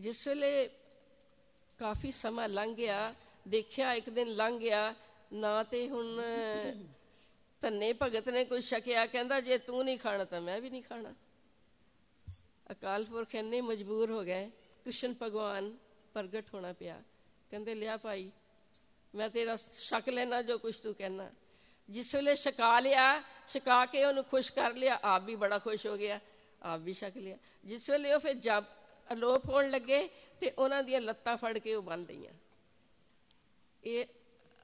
ਜਿਸ ਵੇਲੇ ਕਾਫੀ ਸਮਾਂ ਲੰਘ ਗਿਆ, ਦੇਖਿਆ ਇੱਕ ਦਿਨ ਲੰਘ ਗਿਆ, ਨਾ ਤੇ ਹੁਣ ਧੰਨੇ ਭਗਤ ਨੇ ਕੁਝ ਛਕਿਆ, ਕਹਿੰਦਾ ਜੇ ਤੂੰ ਨਹੀਂ ਖਾਣਾ ਤਾਂ ਮੈਂ ਵੀ ਨਹੀਂ ਖਾਣਾ। ਅਕਾਲ ਪੁਰਖ ਇੰਨੇ ਮਜਬੂਰ ਹੋ ਗਏ, ਕ੍ਰਿਸ਼ਨ ਭਗਵਾਨ ਪ੍ਰਗਟ ਹੋਣਾ ਪਿਆ। ਕਹਿੰਦੇ, ਲਿਆ ਭਾਈ, ਮੈਂ ਤੇਰਾ ਛਕ ਲੈਣਾ ਜੋ ਕੁਛ ਤੂੰ ਕਹਿਣਾ ਜਿਸ ਵੇਲੇ ਛਕਾ ਲਿਆ, ਛਕਾ ਕੇ ਉਹਨੂੰ ਖੁਸ਼ ਕਰ ਲਿਆ, ਆਪ ਵੀ ਬੜਾ ਖੁਸ਼ ਹੋ ਗਿਆ, ਆਪ ਵੀ ਛਕ ਲਿਆ। ਜਿਸ ਵੇਲੇ ਉਹ ਫਿਰ ਜਪ ਅਲੋਪ ਹੋਣ ਲੱਗੇ ਤੇ ਉਹਨਾਂ ਦੀਆਂ ਲੱਤਾਂ ਫੜ ਕੇ ਉਹ ਬੰਨ ਲਈਆਂ। ਇਹ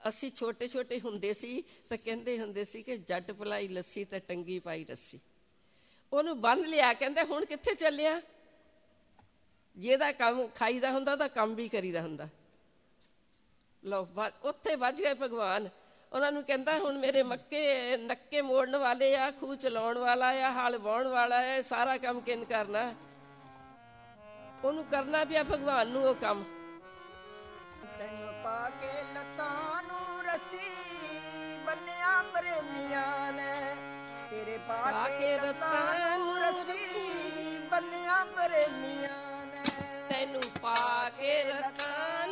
ਅਸੀਂ ਛੋਟੇ ਛੋਟੇ ਹੁੰਦੇ ਸੀ ਤਾਂ ਕਹਿੰਦੇ ਹੁੰਦੇ ਸੀ ਕਿ ਜੱਟ ਪਲਾਈ ਲੱਸੀ ਤੇ ਟੰਗੀ ਪਾਈ ਰੱਸੀ। ਉਹਨੂੰ ਬੰਨ ਲਿਆ, ਕਹਿੰਦੇ ਹੁਣ ਕਿੱਥੇ ਚੱਲਿਆ? ਜਿਹਦਾ ਕੰਮ ਖਾਈਦਾ ਹੁੰਦਾ ਤਾਂ ਕੰਮ ਵੀ ਕਰੀਦਾ ਹੁੰਦਾ। ਲੋ ਉੱਥੇ ਵੱਜ ਗਏ ਭਗਵਾਨ। ਉਹਨਾਂ ਨੂੰ ਕਹਿੰਦਾ, ਹੁਣ ਮੇਰੇ ਮੱਕੇ, ਨੱਕੇ ਮੋੜਨ ਵਾਲੇ ਆ, ਖੂਹ ਚਲਾਉਣ ਵਾਲਾ ਆ, ਹਾਲ ਵਾਉਣ ਵਾਲਾ ਹੈ ਸਾਰਾ ਕੰਮ ਕਿਨ ਕਰਨਾ? ਉਹਨੂੰ ਕਰਨਾ ਪਿਆ ਭਗਵਾਨ ਨੂੰ ਉਹ ਕੰਮ। ਤੈਨੂੰ ਪਾ ਕੇ ਲੱਤਾਂ ਨੂੰ ਰੱਸੀ ਬੰਨਿਆ ਪ੍ਰੇਮੀਆਂ ਨੇ। ਤੇਰੇ ਪਾ ਕੇ ਲੱਤਾਂ ਨੂੰ ਰੱਸੀ ਬੰਨਿਆ ਪ੍ਰੇਮੀਆਂ ਨੇ। ਤੈਨੂੰ ਪਾ ਕੇ ਲੱਤਾਂ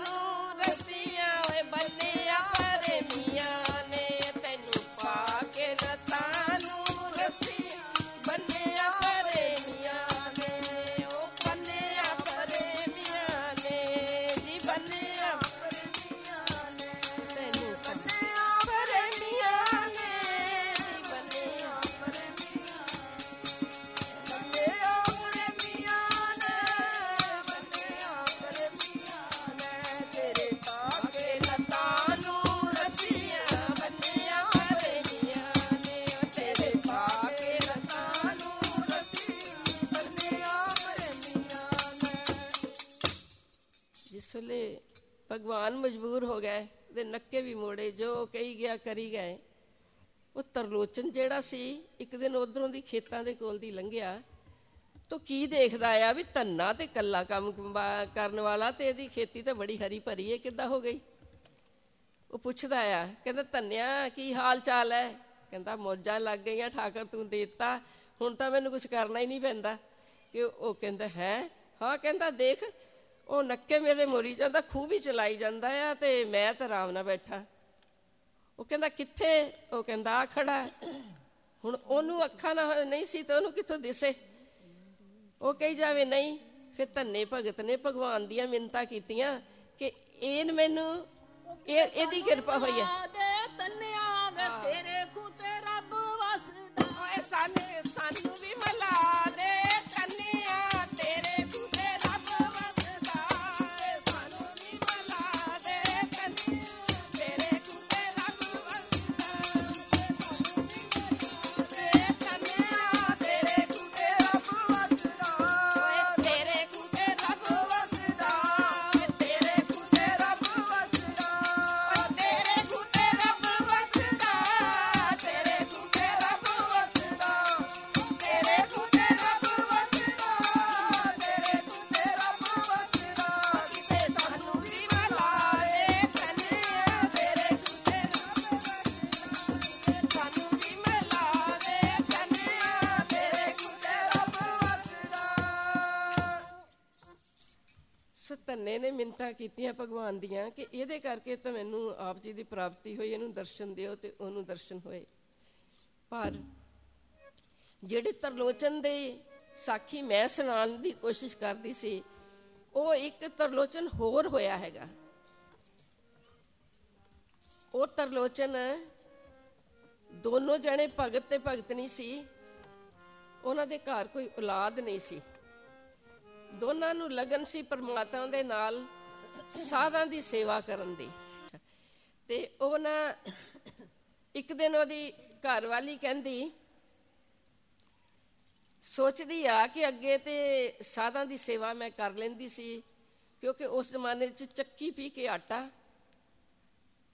ਭਗਵਾਨ ਮਜਬੂਰ ਹੋ ਗਏ ਤੇ ਨੱਕੇ ਵੀ ਮੋੜੇ, ਜੋ ਕਹੀ ਗਿਆ, ਕਰੀ ਗਏ। ਉਹ ਤਰਲੋਚਨ ਜਿਹੜਾ ਸੀ, ਇੱਕ ਦਿਨ ਉਧਰੋਂ ਦੀ ਖੇਤਾਂ ਦੇ ਕੋਲ ਦੀ ਲੰਘਿਆ। ਤੋ ਕੀ ਦੇਖਦਾ ਆ ਵੀ ਧੰਨਾ ਤੇ ਕੱਲਾ ਕੰਮ ਕਰਨ ਵਾਲਾ ਤੇ ਇਹਦੀ ਖੇਤੀ ਤਾਂ ਬੜੀ ਹਰੀ ਭਰੀ ਹੈ ਕਿੱਦਾਂ ਹੋ ਗਈ? ਉਹ ਪੁੱਛਦਾ ਆ, ਕਹਿੰਦਾ, ਧੰਨਿਆ, ਕੀ ਹਾਲ ਚਾਲ ਹੈ ਕਹਿੰਦਾ, ਮੌਜਾਂ ਲੱਗ ਗਈਆਂ, ਠਾਕਰ ਤੂੰ ਦੇਤਾ, ਹੁਣ ਤਾਂ ਮੈਨੂੰ ਕੁਝ ਕਰਨਾ ਹੀ ਨਹੀਂ ਪੈਂਦਾ। ਕਿ ਉਹ ਕਹਿੰਦਾ, ਹੈ? ਹਾਂ, ਕਹਿੰਦਾ, ਦੇਖ ਉਹ ਨੱਕੇ ਮੇਰੇ ਮੋਰੀ ਜਾਂਦਾ, ਖੂਹ ਵੀ ਚਲਾਈ ਜਾਂਦਾ ਆ ਤੇ ਮੈਂ ਤਾਂ ਆਰਾਮ ਨਾਲ ਬੈਠਾ। ਉਹ ਕਹਿੰਦਾ, ਕਿੱਥੇ? ਉਹ ਕਹਿੰਦਾ, ਆ ਖੜਾ। ਹੁਣ ਉਹਨੂੰ ਅੱਖਾਂ ਨਾ ਨਹੀਂ ਸੀ ਤਾਂ ਉਹਨੂੰ ਕਿੱਥੋਂ ਦਿਸੇ? ਉਹ ਕਹੀ ਜਾਵੇ, ਨਹੀਂ, ਫਿਰ ਧੰਨੇ ਭਗਤ ਨੇ ਭਗਵਾਨ ਦੀਆਂ ਮਿੰਤਾ ਕੀਤੀਆਂ ਕਿ ਇਹਨ ਮੈਨੂੰ, ਇਹ ਇਹਦੀ ਕਿਰਪਾ ਹੋਈ ਹੈ। ਸੋ ਨੇ ਮਿੰਤਾਂ ਕੀਤੀਆਂ ਭਗਵਾਨ ਦੀਆਂ ਕਿ ਇਹਦੇ ਕਰਕੇ ਤਾਂ ਮੈਨੂੰ ਆਪ ਜੀ ਦੀ ਪ੍ਰਾਪਤੀ ਹੋਈ, ਇਹਨੂੰ ਦਰਸ਼ਨ ਦਿਓ ਤੇ ਉਹਨੂੰ ਦਰਸ਼ਨ ਹੋਏ। ਪਰ ਜਿਹੜੇ ਤਰਲੋਚਨ ਦੇ ਸਾਖੀ ਮੈਂ ਸੁਣਾਉਣ ਦੀ ਕੋਸ਼ਿਸ਼ ਕਰਦੀ ਸੀ, ਉਹ ਇੱਕ ਤਰਲੋਚਨ ਹੋਰ ਹੋਇਆ ਹੈਗਾ। ਉਹ ਤਰਲੋਚਨ ਦੋਨੋਂ ਜਣੇ ਭਗਤ ਤੇ ਭਗਤਨੀ ਸੀ, ਉਹਨਾਂ ਦੇ ਘਰ ਕੋਈ ਔਲਾਦ ਨਹੀਂ ਸੀ। ਦੋਨਾਂ ਨੂੰ ਲਗਨ ਸੀ ਪਰਮਾਤਮਾ ਦੇ ਨਾਲ ਸਾਧਾਂ ਦੀ ਸੇਵਾ ਕਰਨ ਦੀ। ਤੇ ਉਹ ਨਾ ਇੱਕ ਦਿਨ ਉਹਦੀ ਘਰ ਵਾਲੀ ਕਹਿੰਦੀ, ਸੋਚਦੀ ਆ ਕਿ ਅੱਗੇ ਤੇ ਸਾਧਾਂ ਦੀ ਸੇਵਾ ਮੈਂ ਕਰ ਲੈਂਦੀ ਸੀ, ਕਿਉਂਕਿ ਉਸ ਜ਼ਮਾਨੇ ਵਿੱਚ ਚੱਕੀ ਪੀ ਕੇ ਆਟਾ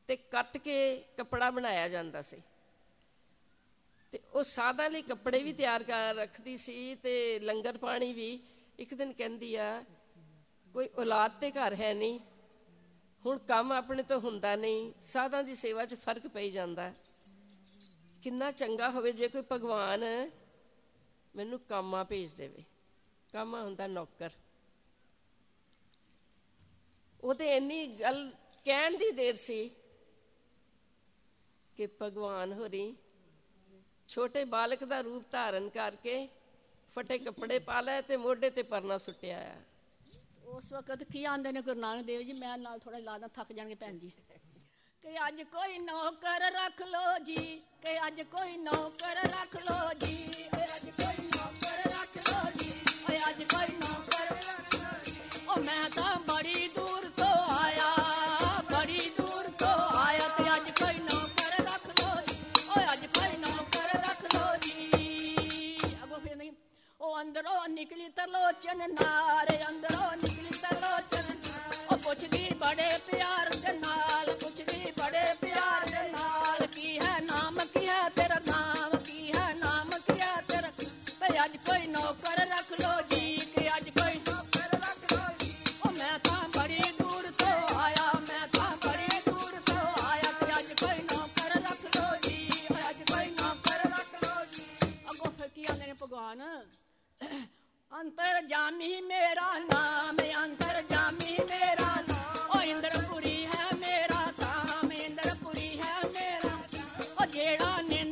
ਤੇ ਕੱਟ ਕੇ ਕੱਪੜਾ ਬਣਾਇਆ ਜਾਂਦਾ ਸੀ। ਤੇ ਉਹ ਸਾਧਾਂ ਲਈ ਕੱਪੜੇ ਵੀ ਤਿਆਰ ਕਰ ਰੱਖਦੀ ਸੀ ਤੇ ਲੰਗਰ ਪਾਣੀ ਵੀ ਇੱਕ ਦਿਨ ਕਹਿੰਦੀ ਆ, ਕੋਈ ਔਲਾਦ ਤੇ ਘਰ ਹੈ ਨਹੀਂ, ਹੁਣ ਕੰਮ ਆਪਣੇ ਤੋਂ ਹੁੰਦਾ ਨਹੀਂ, ਸਾਧਾਂ ਦੀ ਸੇਵਾ 'ਚ ਫ਼ਰਕ ਪਈ ਜਾਂਦਾ। ਕਿੰਨਾ ਚੰਗਾ ਹੋਵੇ ਜੇ ਕੋਈ ਭਗਵਾਨ ਮੈਨੂੰ ਕਾਮਾ ਭੇਜ ਦੇਵੇ। ਕਾਮਾ ਹੁੰਦਾ ਨੌਕਰ। ਉਹਦੇ ਇੰਨੀ ਗੱਲ ਕਹਿਣ ਦੀ ਦੇਰ ਸੀ ਕਿ ਭਗਵਾਨ ਹੋਰੀ ਛੋਟੇ ਬਾਲਕ ਦਾ ਰੂਪ ਧਾਰਨ ਕਰਕੇ ਫਟੇ ਕੱਪੜੇ ਪਾ ਲੈ ਤੇ ਮੋਢੇ ਤੇ ਪਰਨਾ ਸੁੱਟਿਆ ਆ। ਉਸ ਵਕਤ ਕੀ ਆਂਦੇ ਨੇ ਗੁਰੂ ਨਾਨਕ ਦੇਵ ਜੀ? ਮੈਂ ਨਾਲ ਥੋੜਾ ਲਾਦਾ, ਥੱਕ ਜਾਣਗੇ ਭੈਣ ਜੀ। ਕਿ ਅੱਜ ਕੋਈ ਨੌਕਰ ਰੱਖ ਲੋ ਜੀ, ਕਿ ਅੱਜ ਕੋਈ ਨੌਕਰ ਰੱਖ ਲੋ ਜੀ। ਤਰਲੋਚਨ ਨਾਰ ਅੰਦਰੋਂ ਨਿਕਲੀ ਤਰਲੋਚਨ ਉਹ ਪੁੱਛਦੀ ਬੜੇ ਪਿਆਰ ਦੇ ਨਾਲ, ਪੁੱਛਦੀ ਬੜੇ ਪਿਆਰ ਦੇ ਨਾਲ, ਕੀ ਹੈ ਨਾਮ, ਕੀ ਹੈ ਤੇਰਾ ਨਾਮ, ਕੀ ਹੈ ਨਾਮ, ਕੀ ਹੈ ਤੇਰਾ ਭਈ ਅੱਜ ਕੋਈ ਨੌਕਰ ਰੱਖ ਲੋ ਓ ਜਿਹੜਾ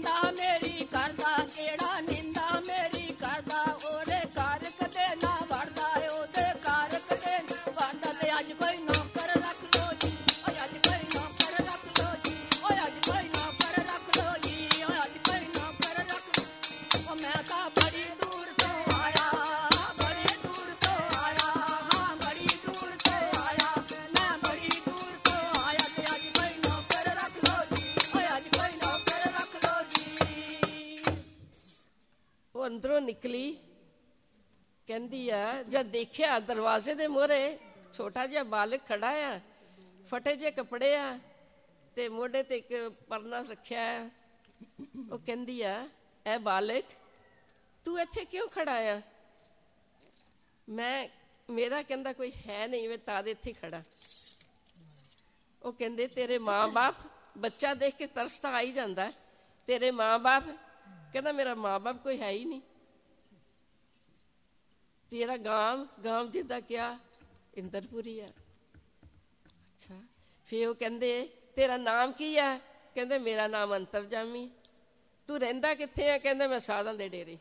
ਅੰਦਰੋਂ ਨਿਕਲੀ, ਕਹਿੰਦੀ ਆ ਜਦ ਦੇਖਿਆ ਦਰਵਾਜ਼ੇ ਦੇ ਮੋਹਰੇ ਛੋਟਾ ਜਿਹਾ ਬਾਲਕ ਖੜਾ ਆ, ਫਟੇ ਜਿਹੇ ਕੱਪੜੇ ਆ, ਤੇ ਮੋਢੇ ਤੇ ਇੱਕ ਪਰਨਾ ਰੱਖਿਆ ਆ। ਉਹ ਕਹਿੰਦੀ ਆ, ਐ ਬਾਲਕ, ਤੂੰ ਇੱਥੇ ਕਿਉਂ ਖੜਾ ਆ? ਮੈਂ, ਮੇਰਾ ਕਹਿੰਦਾ ਕੋਈ ਹੈ ਨਹੀਂ, ਮੈਂ ਤਾਂ ਦੇ ਇੱਥੇ ਖੜਾ। ਉਹ ਕਹਿੰਦੇ, ਤੇਰੇ ਮਾਂ-ਬਾਪ ਬੱਚਾ ਦੇਖ ਕੇ ਤਰਸ ਤਾਂ ਆ ਹੀ ਜਾਂਦਾ। ਤੇਰੇ ਮਾਂ-ਬਾਪ ਕਹਿੰਦਾ ਮੇਰਾ ਮਾਂ-ਬਾਪ ਕੋਈ ਹੈ ਹੀ ਨਹੀਂ। ਤੇਰਾ ਗਾਮ ਗਾਮ ਜਿੱਦਾਂ ਕਿਆ ਇੰਦਰਪੁਰੀ ਆ। ਅੱਛਾ। ਫੇ ਉਹ ਕਹਿੰਦੇ, ਤੇਰਾ ਨਾਮ ਕੀ ਆ? ਕਹਿੰਦੇ, ਮੇਰਾ ਨਾਮ ਅੰਤਰਜਾਮੀ। ਤੂੰ ਰਹਿੰਦਾ ਕਿੱਥੇ ਆ? ਕਹਿੰਦੇ, ਮੈਂ ਸਾਧਾਂ ਦੇ ਡੇਰੇ।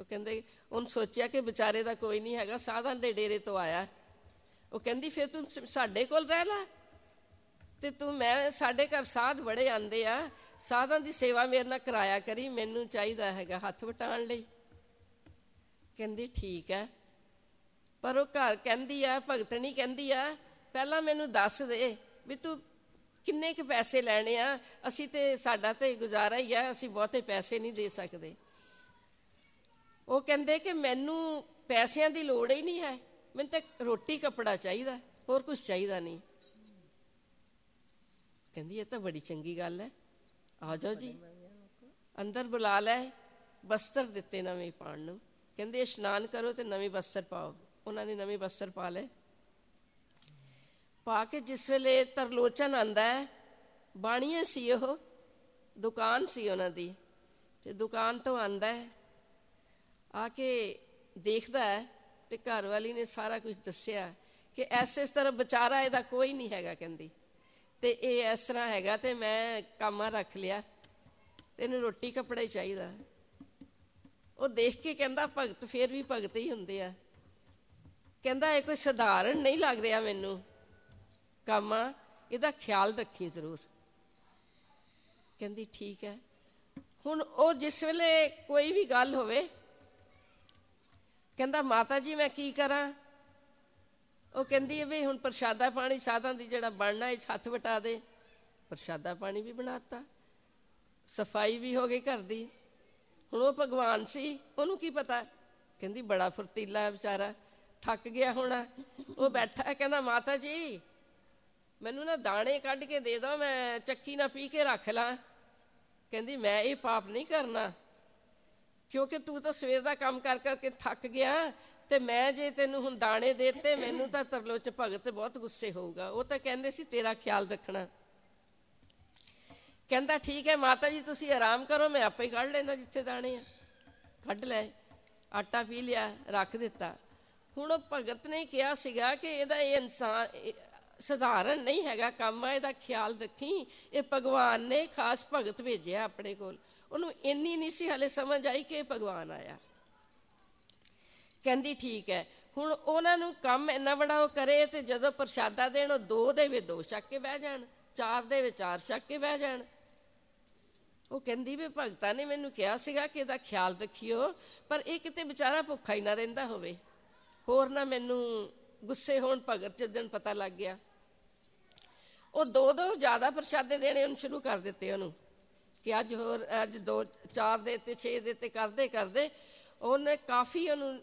ਉਹ ਕਹਿੰਦੇ, ਉਹਨ ਸੋਚਿਆ ਕਿ ਵਿਚਾਰੇ ਦਾ ਕੋਈ ਨਹੀਂ ਹੈਗਾ ਸਾਧਾਂ ਦੇ ਡੇਰੇ ਤੋਂ ਆਇਆ। ਉਹ ਕਹਿੰਦੀ, ਫਿਰ ਤੂੰ ਸਾਡੇ ਕੋਲ ਰਹਿ ਲੈ। ਤੇ ਤੂੰ ਮੈਂ, ਸਾਡੇ ਘਰ ਸਾਧ ਬੜੇ ਆਂਦੇ ਆ। ਸਾਧਾਂ ਦੀ ਸੇਵਾ ਮੇਰੇ ਨਾਲ ਕਰਾਇਆ ਕਰੀ, ਮੈਨੂੰ ਚਾਹੀਦਾ ਹੈਗਾ ਹੱਥ ਵਟਾਉਣ ਲਈ। ਕਹਿੰਦੀ, ਠੀਕ ਹੈ। ਪਰ ਉਹ ਘਰ ਕਹਿੰਦੀ ਆ ਭਗਤਣੀ ਕਹਿੰਦੀ ਆ, ਪਹਿਲਾਂ ਮੈਨੂੰ ਦੱਸ ਦੇ ਵੀ ਤੂੰ ਕਿੰਨੇ ਕੁ ਪੈਸੇ ਲੈਣੇ ਆ? ਅਸੀਂ ਤੇ ਸਾਡਾ ਤੇ ਗੁਜ਼ਾਰਾ ਹੀ ਆ, ਅਸੀਂ ਬਹੁਤੇ ਪੈਸੇ ਨਹੀਂ ਦੇ ਸਕਦੇ। ਉਹ ਕਹਿੰਦੇ ਕਿ ਮੈਨੂੰ ਪੈਸਿਆਂ ਦੀ ਲੋੜ ਹੀ ਨਹੀਂ ਹੈ, ਮੈਨੂੰ ਤਾਂ ਰੋਟੀ ਕੱਪੜਾ ਚਾਹੀਦਾ, ਹੋਰ ਕੁਝ ਚਾਹੀਦਾ ਨਹੀਂ। ਕਹਿੰਦੀ, ਇਹ ਤਾਂ ਬੜੀ ਚੰਗੀ ਗੱਲ ਹੈ। ਆ ਜਾਓ ਜੀ। ਅੰਦਰ ਬੁਲਾ ਲੈ, ਬਸਤਰ ਦਿੱਤੇ ਨਵੇਂ ਪਾਣ ਨੂੰ। ਕਹਿੰਦੇ, ਇਸ਼ਨਾਨ ਕਰੋ ਤੇ ਨਵੇਂ ਬਸਤਰ ਪਾਓ। ਉਹਨਾਂ ਨੇ ਨਵੇਂ ਬਸਤਰ ਪਾ ਲਏ। ਪਾ ਕੇ ਜਿਸ ਵੇਲੇ ਤਰਲੋਚਨ ਆਂਦਾ ਹੈ ਬਾਣੀਏ ਸੀ ਉਹ, ਦੁਕਾਨ ਸੀ ਉਹਨਾਂ ਦੀ। ਤੇ ਦੁਕਾਨ ਤੋਂ ਆਂਦਾ ਹੈ, ਆ ਕੇ ਦੇਖਦਾ ਹੈ ਤੇ ਘਰ ਵਾਲੀ ਨੇ ਸਾਰਾ ਕੁਝ ਦੱਸਿਆ ਕਿ ਐਸੇ ਇਸ ਤਰ੍ਹਾਂ ਵਿਚਾਰਾ ਇਹਦਾ ਕੋਈ ਨਹੀਂ ਹੈਗਾ, ਕਹਿੰਦੀ। ਤੇ ਇਹ ਇਸ ਤਰ੍ਹਾਂ ਹੈਗਾ ਤੇ ਮੈਂ ਕਾਮਾ ਰੱਖ ਲਿਆ। ਤੈਨੂੰ ਰੋਟੀ ਕੱਪੜਾ ਹੀ ਚਾਹੀਦਾ। ਉਹ ਦੇਖ ਕੇ ਕਹਿੰਦਾ ਭਗਤ ਫੇਰ ਵੀ ਭਗਤ ਹੀ ਹੁੰਦੇ ਆ। ਕਹਿੰਦਾ ਇਹ ਕੋਈ ਸਧਾਰਨ ਨਹੀਂ ਲੱਗ ਰਿਹਾ ਮੈਨੂੰ। ਕਾਮਾ, ਇਹਦਾ ਖਿਆਲ ਰੱਖੀ ਜ਼ਰੂਰ। ਕਹਿੰਦੀ ਠੀਕ ਹੈ। ਹੁਣ ਉਹ ਜਿਸ ਵੇਲੇ ਕੋਈ ਵੀ ਗੱਲ ਹੋਵੇ, ਕਹਿੰਦਾ ਮਾਤਾ ਜੀ ਮੈਂ ਕੀ ਕਰਾਂ? ਉਹ ਕਹਿੰਦੀ ਵੀ ਹੁਣ ਪ੍ਰਸ਼ਾਦਾ ਪਾਣੀ ਸਾਧਾਂ ਦੀ ਜਿਹੜਾ ਬਣਨਾ ਇਹ ਹੱਥ ਵਟਾ ਦੇ। ਪ੍ਰਸ਼ਾਦਾ ਪਾਣੀ ਵੀ ਬਣਾਤਾ। ਸਫ਼ਾਈ ਵੀ ਹੋ ਗਈ ਘਰ ਦੀ। ਹੁਣ ਉਹ ਭਗਵਾਨ ਸੀ ਉਹਨੂੰ ਕੀ ਪਤਾ? ਕਹਿੰਦੀ ਬੜਾ ਫੁਰਤੀਲਾ ਹੈ ਵਿਚਾਰਾ। ਥੱਕ ਗਿਆ ਹੋਣਾ। ਉਹ ਬੈਠਾ ਹੈ, ਕਹਿੰਦਾ ਮਾਤਾ ਜੀ ਮੈਨੂੰ ਨਾ ਦਾਣੇ ਕੱਢ ਕੇ ਦੇ ਦੋ ਮੈਂ ਚੱਕੀ ਨਾ ਪੀ ਕੇ ਰੱਖ ਲਾਂ। ਕਹਿੰਦੀ ਮੈਂ ਇਹ ਪਾਪ ਨਹੀਂ ਕਰਨਾ। ਕਿਉਂਕਿ ਤੂੰ ਤਾਂ ਸਵੇਰ ਦਾ ਕੰਮ ਕਰ ਕਰਕੇ ਥੱਕ ਗਿਆ ਤੇ ਮੈਂ ਜੇ ਤੈਨੂੰ ਹੁਣ ਦਾਣੇ ਦੇਤੇ, ਮੈਨੂੰ ਤਾਂ ਤਰਲੋਚ ਭਗਤ ਬਹੁਤ ਗੁੱਸੇ ਹੋਊਗਾ। ਉਹ ਤਾਂ ਕਹਿੰਦੇ ਸੀ, ਤੇਰਾ ਖਿਆਲ ਰੱਖਣਾ। ਕਹਿੰਦਾ, ਠੀਕ ਹੈ, ਮਾਤਾ ਜੀ, ਤੁਸੀਂ ਆਰਾਮ ਕਰੋ, ਮੈਂ ਆਪੇ ਕੱਢ ਲੈਣਾ ਜਿੱਥੇ ਦਾਣੇ ਆ। ਕੱਢ ਲੈ। ਆਟਾ ਪੀ ਲਿਆ, ਰੱਖ ਦਿੱਤਾ। ਹੁਣ ਉਹ ਭਗਤ ਨੇ ਕਿਹਾ ਸੀਗਾ ਕਿ ਇਹਦਾ ਇਹ ਇਨਸਾਨ ਸਧਾਰਨ ਨਹੀਂ ਹੈਗਾ ਕੰਮ ਆ, ਇਹਦਾ ਖਿਆਲ ਰੱਖੀ। ਇਹ ਭਗਵਾਨ ਨੇ ਖਾਸ ਭਗਤ ਭੇਜਿਆ ਆਪਣੇ ਕੋਲ। ਉਹਨੂੰ ਇੰਨੀ ਨਹੀਂ ਸੀ ਹਲੇ ਸਮਝ ਆਈ ਕਿ ਇਹ ਭਗਵਾਨ ਆਇਆ। ਕਹਿੰਦੀ ਠੀਕ ਹੈ। ਹੁਣ ਉਹਨਾਂ ਨੂੰ ਕੰਮ ਇੰਨਾ ਬੜਾ ਉਹ ਕਰੇ ਤੇ ਜਦੋਂ ਪ੍ਰਸ਼ਾਦਾ ਦੇਣ, ਉਹ ਦੋ ਦੇ ਵਿੱਚ, ਦੋ ਛੱਕ ਕੇ ਬਹਿ ਜਾਣ, ਚਾਰ ਦੇ ਵਿੱਚ ਚਾਰ ਛੱਕ ਕੇ ਬਹਿ ਜਾਣ। ਉਹ ਕਹਿੰਦੀ ਵੀ ਭਗਤਾਂ ਨੇ ਮੈਨੂੰ ਕਿਹਾ ਸੀਗਾ ਕਿ ਇਹਦਾ ਖਿਆਲ ਰੱਖਿਓ, ਪਰ ਇਹ ਕਿਤੇ ਵਿਚਾਰਾ ਭੁੱਖਾ ਹੀ ਨਾ ਰਹਿੰਦਾ ਹੋਵੇ। ਹੋਰ ਨਾ ਮੈਨੂੰ ਗੁੱਸੇ ਹੋਣ, ਭਗਤ ਜਿੱਦਣ ਪਤਾ ਲੱਗ ਗਿਆ। ਉਹ ਦੋ ਦੋ ਜ਼ਿਆਦਾ ਪ੍ਰਸ਼ਾਦੇ ਦੇਣੇ ਉਹਨੂੰ ਸ਼ੁਰੂ ਕਰ ਦਿੱਤੇ ਉਹਨੂੰ ਕਿ ਅੱਜ ਹੋਰ, ਅੱਜ ਦੋ, ਚਾਰ ਦੇ ਤੇ 6 ਦੇ ਤੇ ਕਰਦੇ ਕਰਦੇ। ਉਹਨੇ ਕਾਫੀ ਉਹਨੂੰ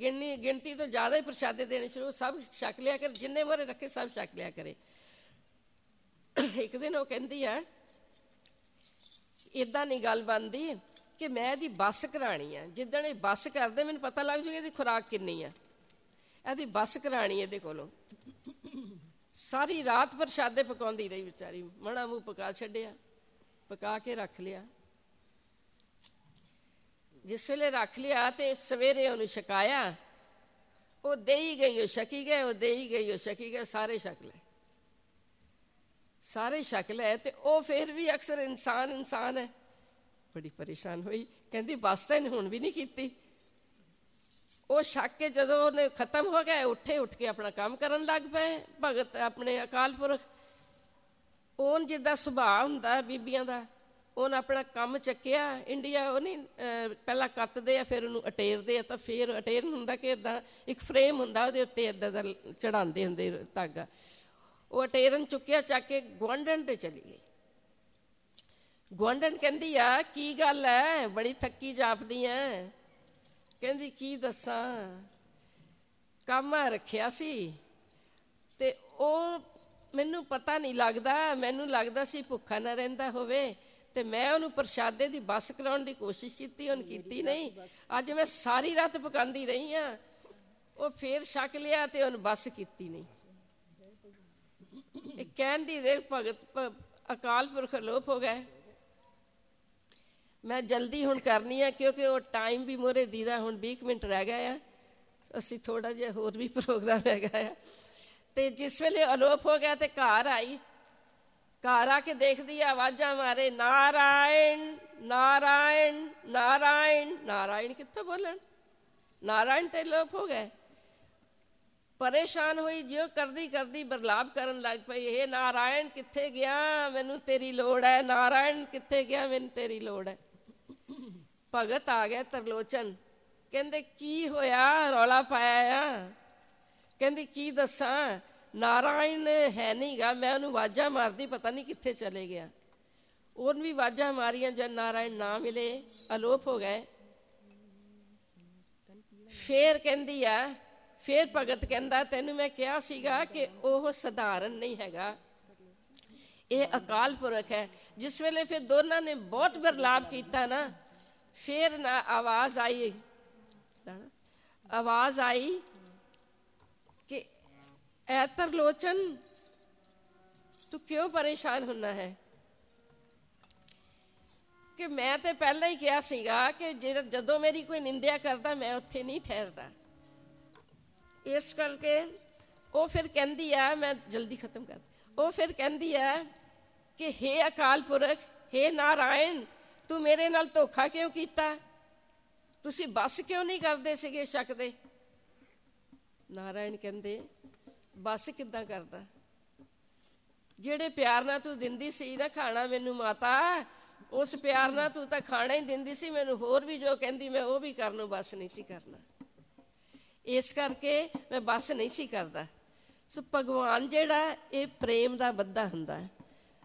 ਗਿਣਨੀ, ਗਿਣਤੀ ਤੋਂ ਜ਼ਿਆਦਾ ਹੀ ਪ੍ਰਸ਼ਾਦੇ ਦੇਣੇ ਸ਼ੁਰੂ, ਸਭ ਛਕ ਲਿਆ ਕਰ, ਜਿੰਨੇ ਮੋਰੇ ਰੱਖੇ ਸਭ ਛਕ ਲਿਆ ਕਰੇ। ਇੱਕ ਦਿਨ ਉਹ ਕਹਿੰਦੀ ਆ ਇਦਾਂ ਨਹੀਂ ਗੱਲ ਬਣਦੀ ਕਿ ਮੈਂ ਇਹਦੀ ਬੱਸ ਕਰਾਣੀ ਆ। ਜਿੱਦਣ ਇਹ ਬੱਸ ਕਰਦੇ, ਮੈਨੂੰ ਪਤਾ ਲੱਗ ਜੂਗਾ ਇਹਦੀ ਖੁਰਾਕ ਕਿੰਨੀ ਆ। ਇਹਦੀ ਬੱਸ ਕਰਾਣੀ ਇਹਦੇ ਕੋਲੋਂ। ਸਾਰੀ ਰਾਤ ਪ੍ਰਸ਼ਾਦੇ ਪਕਾਉਂਦੀ ਰਹੀ ਵਿਚਾਰੀ। ਮਣਾ ਮੂੰਹ ਪਕਾ ਛੱਡਿਆ, ਪਕਾ ਕੇ ਰੱਖ ਲਿਆ। ਜਿਸ ਵੇਲੇ ਰੱਖ ਲਿਆ ਤੇ ਸਵੇਰੇ ਉਹਨੂੰ ਛਕਾਇਆ, ਉਹ ਦੇਈ ਗਈ, ਉਹ ਛਕੀ ਗਏ, ਉਹ ਦੇਈ ਗਈ, ਉਹ ਛਕੀ ਗਏ, ਸਾਰੇ ਛਕ ਲਏ। ਸਾਰੇ ਛਕ ਲਏ ਤੇ ਉਹ ਫਿਰ ਵੀ ਅਕਸਰ ਇਨਸਾਨ ਇਨਸਾਨ ਹੈ। ਬੜੀ ਪਰੇਸ਼ਾਨ ਹੋਈ। ਕਹਿੰਦੀ, ਬਸ ਤਾਂ ਹੁਣ ਵੀ ਨਹੀਂ ਕੀਤੀ। ਉਹ ਛੱਕ ਕੇ ਜਦੋਂ ਉਹਨੇ ਖਤਮ ਹੋ ਗਿਆ, ਉੱਠੇ, ਉੱਠ ਕੇ ਆਪਣਾ ਕੰਮ ਕਰਨ ਲੱਗ ਪਏ, ਭਗਤ ਆਪਣੇ ਅਕਾਲ ਪੁਰਖ। ਉਹਨ ਜਿੱਦਾਂ ਸੁਭਾਅ ਹੁੰਦਾ ਬੀਬੀਆਂ ਦਾ ਉਹਨ ਆਪਣਾ ਕੰਮ ਚੱਕਿਆ ਇੰਡੀਆ ਉਹ ਨਹੀਂ ਅਹ, ਪਹਿਲਾਂ ਕੱਤਦੇ ਆ ਫਿਰ ਉਹਨੂੰ ਅਟੇਰਦੇ ਆ ਤਾਂ ਫਿਰ ਅਟੇਰਨ ਹੁੰਦਾ ਕਿ ਇਦਾਂ ਇੱਕ ਫਰੇਮ ਹੁੰਦਾ ਉਹਦੇ ਉੱਤੇ ਇਦਾਂ ਦਾ ਚੜਾਉਂਦੇ ਹੁੰਦੇ ਧਾਗਾ। ਉਹ ਅਟੇਰਨ ਚੁੱਕਿਆ ਚੱਕ ਕੇ ਗੁਆਂਢਣ ਤੇ ਚਲੀ ਗਈ। ਗੁਆਂਢਣ ਕਹਿੰਦੀ ਆ ਕੀ ਗੱਲ ਐ? ਬੜੀ ਥੱਕੀ ਜਾਪਦੀ ਐ। ਕਹਿੰਦੀ ਕੀ ਦੱਸਾਂ? ਕੰਮ ਰੱਖਿਆ ਸੀ ਤੇ ਉਹ ਮੈਨੂੰ ਪਤਾ ਨਹੀਂ ਲੱਗਦਾ ਮੈਨੂੰ ਲੱਗਦਾ ਸੀ ਭੁੱਖਾ ਨਾ ਰਹਿੰਦਾ ਹੋਵੇ। ਤੇ ਮੈਂ ਉਹਨੂੰ ਪ੍ਰਸ਼ਾਦੇ ਦੀ ਬੱਸ ਕਰਾਉਣ ਦੀ ਕੋਸ਼ਿਸ਼ ਕੀਤੀ ਉਹਨ ਕੀਤੀ ਨਹੀਂ। ਅੱਜ ਮੈਂ ਸਾਰੀ ਰਾਤ ਪਕਾਉਂਦੀ ਰਹੀ ਆ। ਉਹ ਫੇਰ ਛਕ ਲਿਆ ਤੇ ਉਹਨ ਬੱਸ ਕੀਤੀ ਨਹੀਂ। ਇਹ ਕਹਿਣ ਦੀ ਦੇਰ ਭਗਤ ਅਕਾਲ ਪੁਰਖ ਲੋਪ ਹੋ ਗਏ। ਮੈਂ ਜਲਦੀ ਹੁਣ ਕਰਨੀ ਆ ਕਿਉਂਕਿ ਉਹ ਟਾਈਮ ਵੀ ਮੋਰੇ ਦੀਦਾ ਹੁਣ 20 ਮਿੰਟ ਰਹਿ ਗਏ ਆ। ਅਸੀਂ ਥੋੜਾ ਜਿਹਾ ਹੋਰ ਵੀ ਪ੍ਰੋਗਰਾਮ ਹੈਗਾ ਆ। ਤੇ ਜਿਸ ਵੇਲੇ ਅਲੋਪ ਹੋ ਗਿਆ ਤੇ ਘਰ ਆਈ ਘਰ ਆ ਕੇ ਦੇਖਦੀ ਆ ਆਵਾਜ਼ਾਂ ਮਾਰੇ, ਨਾਰਾਇਣ ਨਾਰਾਇਣ ਨਾਰਾਇਣ। ਨਾਰਾਇਣ ਕਿੱਥੋਂ ਬੋਲਣ? ਨਾਰਾਇਣ ਤੇ ਲੋਪ ਹੋ ਗਏ। ਪਰੇਸ਼ਾਨ ਹੋਈ, ਜਿਉ ਕਰਦੀ ਕਰਦੀ ਬਰਲਾਪ ਕਰਨ ਲੱਗ ਪਈ ਇਹ ਨਾਰਾਇਣ, ਕਿੱਥੇ ਗਿਆ? ਮੈਨੂੰ ਤੇਰੀ ਲੋੜ ਹੈ ਨਾਰਾਇਣ, ਕਿੱਥੇ ਗਿਆ? ਮੈਨੂੰ ਤੇਰੀ ਲੋੜ ਹੈ ਭਗਤ ਆ ਗਿਆ ਤਰਲੋਚਨ। ਕਹਿੰਦੇ, ਕੀ ਹੋਇਆ? ਰੌਲਾ ਪਾਇਆ ਆ? ਕਹਿੰਦੀ, ਕੀ ਦੱਸਾਂ? ਨਾਰਾਇਣ ਹੈ ਨਹੀਂਗਾ, ਮੈਂ ਉਹਨੂੰ ਵਾਜਾ ਮਾਰਦੀ ਪਤਾ ਨਹੀਂ ਕਿੱਥੇ ਚਲੇ ਗਿਆ। ਉਹਨ ਵੀ ਵਾਜਾ ਮਾਰੀਆਂ, ਜਦ ਨਾਰਾਇਣ ਨਾ ਮਿਲੇ, ਅਲੋਪ ਹੋ ਗਏ। ਫੇਰ ਕਹਿੰਦੀ ਆ, ਫੇਰ ਭਗਤ ਕਹਿੰਦਾ, ਤੈਨੂੰ ਮੈਂ ਕਿਹਾ ਸੀਗਾ ਕਿ ਉਹ ਸਧਾਰਨ ਨਹੀਂ ਹੈਗਾ। ਇਹ ਅਕਾਲ ਪੁਰਖ ਹੈ। ਜਿਸ ਵੇਲੇ ਫਿਰ ਦੋਨਾਂ ਨੇ ਬਹੁਤ ਬਰਲਾਪ ਕੀਤਾ ਨਾ, ਫੇਰ ਨਾ ਆਵਾਜ਼ ਆਈ। ਆਵਾਜ਼ ਆਈ ਐਤਰ ਲੋਚਨ, ਤੂੰ ਕਿਉਂ ਪਰੇਸ਼ਾਨ ਹੁੰਨਾ ਹੈ? ਕਿ ਮੈਂ ਤੇ ਪਹਿਲਾਂ ਹੀ ਕਿਹਾ ਸੀਗਾ ਕਿ ਜਦੋਂ ਮੇਰੀ ਕੋਈ ਨਿੰਦਿਆ ਕਰਦਾ, ਮੈਂ ਉੱਥੇ ਨਹੀਂ ਠਹਿਰਦਾ। ਇਸ ਕਰਕੇ ਉਹ ਫਿਰ ਕਹਿੰਦੀ ਆ, ਮੈਂ ਜਲਦੀ ਖਤਮ ਕਰ ਉਹ ਫਿਰ ਕਹਿੰਦੀ ਆ ਕਿ हे ਅਕਾਲ ਪੁਰਖ हे ਨਾਰਾਇਣ, ਤੂੰ ਮੇਰੇ ਨਾਲ ਧੋਖਾ ਕਿਉਂ ਕੀਤਾ? ਤੁਸੀਂ ਬਸ ਕਿਉਂ ਨਹੀਂ ਕਰਦੇ ਸੀਗੇ ਸ਼ੱਕ ਦੇ? ਨਾਰਾਇਣ ਕਹਿੰਦੇ ਬਸ ਕਿੱਦਾਂ ਕਰਦਾ? ਜਿਹੜੇ ਪਿਆਰ ਨਾਲ ਤੂੰ ਦਿੰਦੀ ਸੀ ਨਾ ਖਾਣਾ ਮੈਨੂੰ ਮਾਤਾ, ਉਸ ਪਿਆਰ ਨਾਲ ਤੂੰ ਤਾਂ ਖਾਣਾ ਹੀ ਦਿੰਦੀ ਸੀ, ਮੈਨੂੰ ਹੋਰ ਵੀ ਜੋ ਕਹਿੰਦੀ ਮੈਂ ਉਹ ਵੀ ਕਰਨ ਨੂੰ ਬਸ ਨਹੀਂ ਸੀ ਕਰਨਾ। ਇਸ ਕਰਕੇ ਮੈਂ ਬਸ ਨਹੀਂ ਸੀ ਕਰਦਾ। ਸੋ ਭਗਵਾਨ ਜਿਹੜਾ ਇਹ ਪ੍ਰੇਮ ਦਾ ਬੱਧਾ ਹੁੰਦਾ ਹੈ।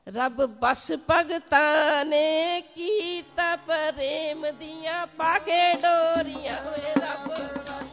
ਰੱਬ ਬਸ ਭਗਤਾਂ ਨੇ ਕੀਤਾ ਪ੍ਰੇਮ ਦੀਆਂ ਪਾ ਡੋਰੀਆਂ ਓਏ ਰੱਬ।